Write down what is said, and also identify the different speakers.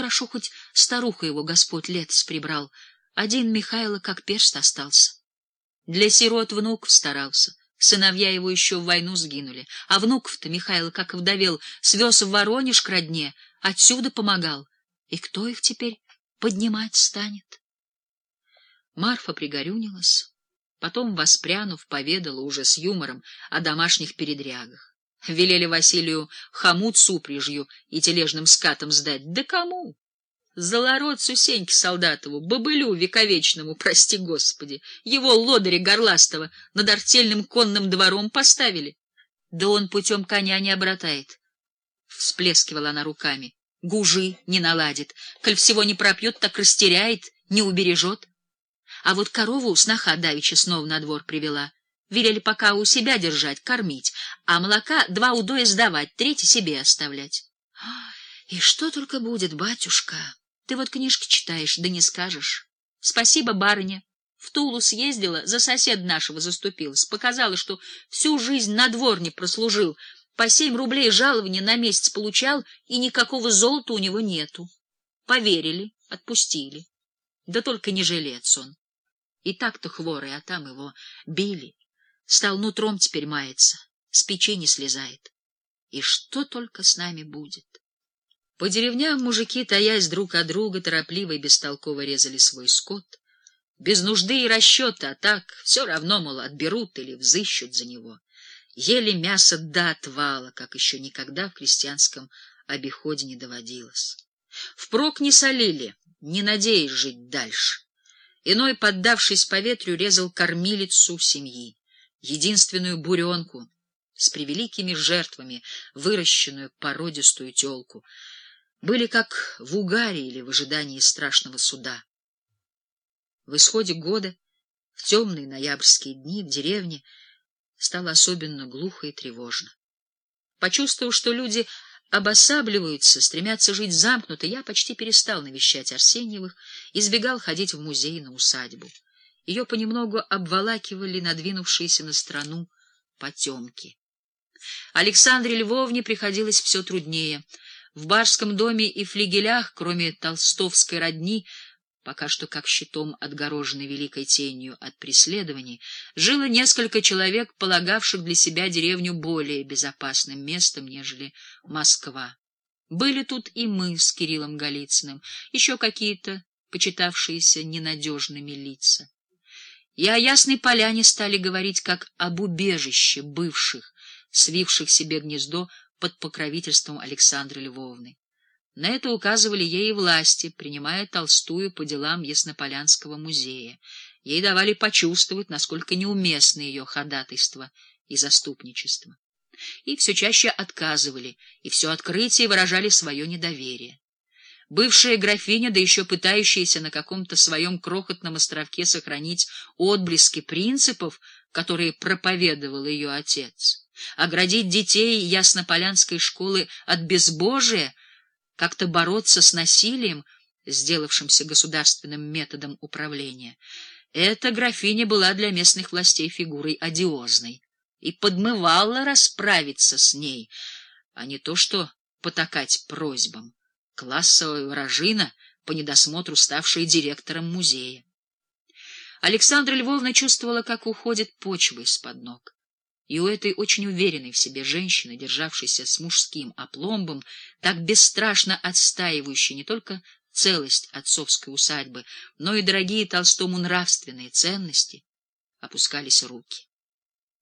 Speaker 1: хорошо, хоть старуха его Господь летос прибрал. Один Михайло как перст остался. Для сирот внук старался. Сыновья его еще в войну сгинули. А внуков-то Михайло, как вдовел, свез в Воронеж к родне, отсюда помогал. И кто их теперь поднимать станет? Марфа пригорюнилась, потом, воспрянув, поведала уже с юмором о домашних передрягах. Велели Василию хомут с упряжью и тележным скатом сдать. Да кому? Золородцу Сеньке Солдатову, бобылю вековечному, прости господи, его лодыря горластого над артельным конным двором поставили. Да он путем коня не обратает. Всплескивала она руками. Гужи не наладит, коль всего не пропьет, так растеряет, не убережет. А вот корову сноха давеча снова на двор привела. Велели пока у себя держать, кормить, а молока два удоя сдавать, третий себе оставлять. И что только будет, батюшка? Ты вот книжки читаешь, да не скажешь. Спасибо, барыня. В Тулу съездила, за сосед нашего заступилась, показала, что всю жизнь на дворне прослужил, по семь рублей жалования на месяц получал, и никакого золота у него нету. Поверили, отпустили. Да только не жилец он. И так-то хворый, а там его били. Стал нутром теперь мается, с печи не слезает. И что только с нами будет? По деревням мужики, таясь друг от друга, торопливо и бестолково резали свой скот. Без нужды и расчета, а так все равно, мол, отберут или взыщут за него. Ели мясо до отвала, как еще никогда в крестьянском обиходе не доводилось. Впрок не солили, не надеясь жить дальше. Иной, поддавшись поветрию, резал кормилицу семьи единственную буренку с превеликими жертвами, выращенную породистую телку, были как в угаре или в ожидании страшного суда. В исходе года, в темные ноябрьские дни, в деревне стало особенно глухо и тревожно. Почувствовав, что люди обосабливаются, стремятся жить замкнуто, я почти перестал навещать Арсеньевых, избегал ходить в музей на усадьбу. Ее понемногу обволакивали надвинувшиеся на страну потемки. Александре Львовне приходилось все труднее. В барском доме и флигелях, кроме толстовской родни, пока что как щитом отгороженной великой тенью от преследований, жило несколько человек, полагавших для себя деревню более безопасным местом, нежели Москва. Были тут и мы с Кириллом Голицыным, еще какие-то почитавшиеся ненадежными лица и о Ясной Поляне стали говорить как об убежище бывших, свивших себе гнездо под покровительством Александры Львовны. На это указывали ей власти, принимая Толстую по делам Яснополянского музея. Ей давали почувствовать, насколько неуместны ее ходатайство и заступничество. И все чаще отказывали, и все открытие выражали свое недоверие. Бывшая графиня, да еще пытающаяся на каком-то своем крохотном островке сохранить отблески принципов, которые проповедовал ее отец, оградить детей Яснополянской школы от безбожия, как-то бороться с насилием, сделавшимся государственным методом управления. Эта графиня была для местных властей фигурой одиозной и подмывала расправиться с ней, а не то что потакать просьбам классовая вражина, по недосмотру ставшая директором музея. Александра Львовна чувствовала, как уходит почва из-под ног. И у этой очень уверенной в себе женщины, державшейся с мужским опломбом, так бесстрашно отстаивающей не только целость отцовской усадьбы, но и дорогие Толстому нравственные ценности, опускались руки.